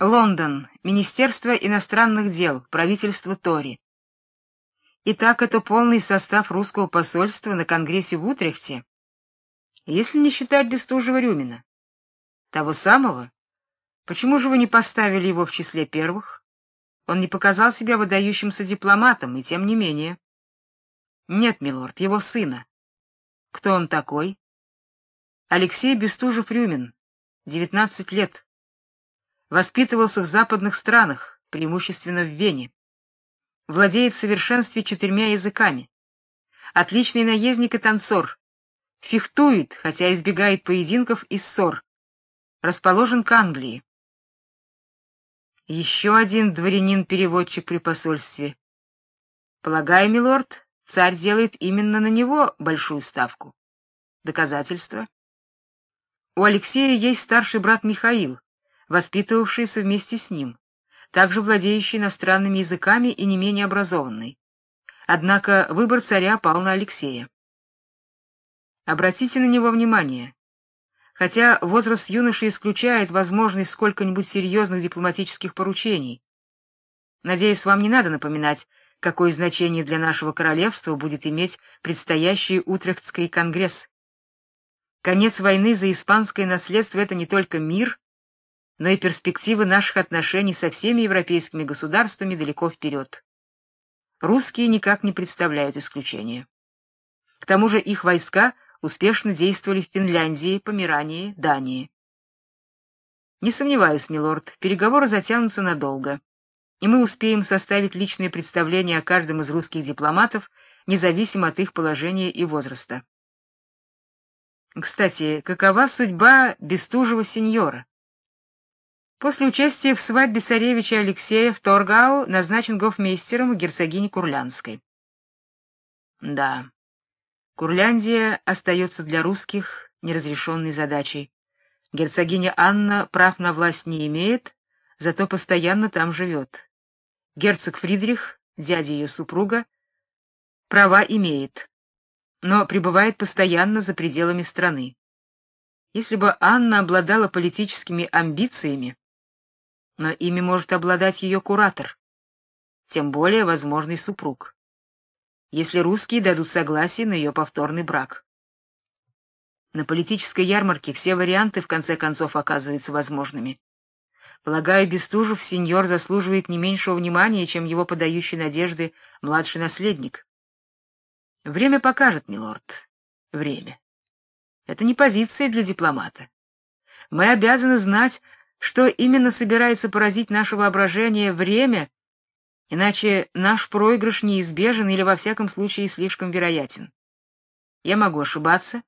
Лондон. Министерство иностранных дел. Правительство Тори. Итак, это полный состав русского посольства на конгрессе в Утрехте. Если не считать Бестужева-Рюмина. Того самого? Почему же вы не поставили его в числе первых? Он не показал себя выдающимся дипломатом, и тем не менее. Нет, милорд, его сына. Кто он такой? Алексей Бестужев-Рюмин, 19 лет воспитывался в западных странах, преимущественно в Вене. Владеет в совершенстве четырьмя языками. Отличный наездник и танцор. Фехтует, хотя избегает поединков и ссор. Расположен к Англии. Еще один дворянин-переводчик при посольстве. Полагаю, милорд, царь делает именно на него большую ставку. Доказательства? У Алексея есть старший брат Михаил, воспитывавшийся вместе с ним, также владеющий иностранными языками и не менее образованный. Однако выбор царя пал на Алексея. Обратите на него внимание. Хотя возраст юноши исключает возможность сколько-нибудь серьезных дипломатических поручений. Надеюсь, вам не надо напоминать, какое значение для нашего королевства будет иметь предстоящий Утрехтский конгресс. Конец войны за испанское наследство это не только мир, но и перспективы наших отношений со всеми европейскими государствами далеко вперед. Русские никак не представляют исключения. К тому же их войска успешно действовали в Финляндии, Померании, Дании. Не сомневаюсь, милорд, переговоры затянутся надолго, и мы успеем составить личное представление о каждом из русских дипломатов, независимо от их положения и возраста. Кстати, какова судьба Бестужева сеньора? После участия в свадьбе царевича Алексея в Торгау назначен гофмейстером герцогини Курлянской. Да. Курляндия остается для русских неразрешенной задачей. Герцогиня Анна прав на власть не имеет, зато постоянно там живет. Герцог Фридрих, дядя ее супруга, права имеет, но пребывает постоянно за пределами страны. Если бы Анна обладала политическими амбициями, но ими может обладать ее куратор, тем более возможный супруг. Если русские дадут согласие на ее повторный брак. На политической ярмарке все варианты в конце концов оказываются возможными. Полагаю, Бестужев сеньор заслуживает не меньшего внимания, чем его подающий надежды младший наследник. Время покажет, милорд. Время. Это не позиция для дипломата. Мы обязаны знать, что именно собирается поразить наше воображение время, иначе наш проигрыш неизбежен или во всяком случае слишком вероятен. Я могу ошибаться,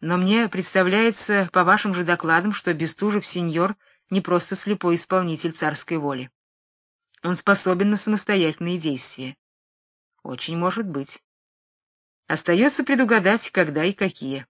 но мне представляется по вашим же докладам, что Бестужев сеньор не просто слепой исполнитель царской воли. Он способен на самостоятельные действия. Очень может быть. Остается предугадать, когда и какие.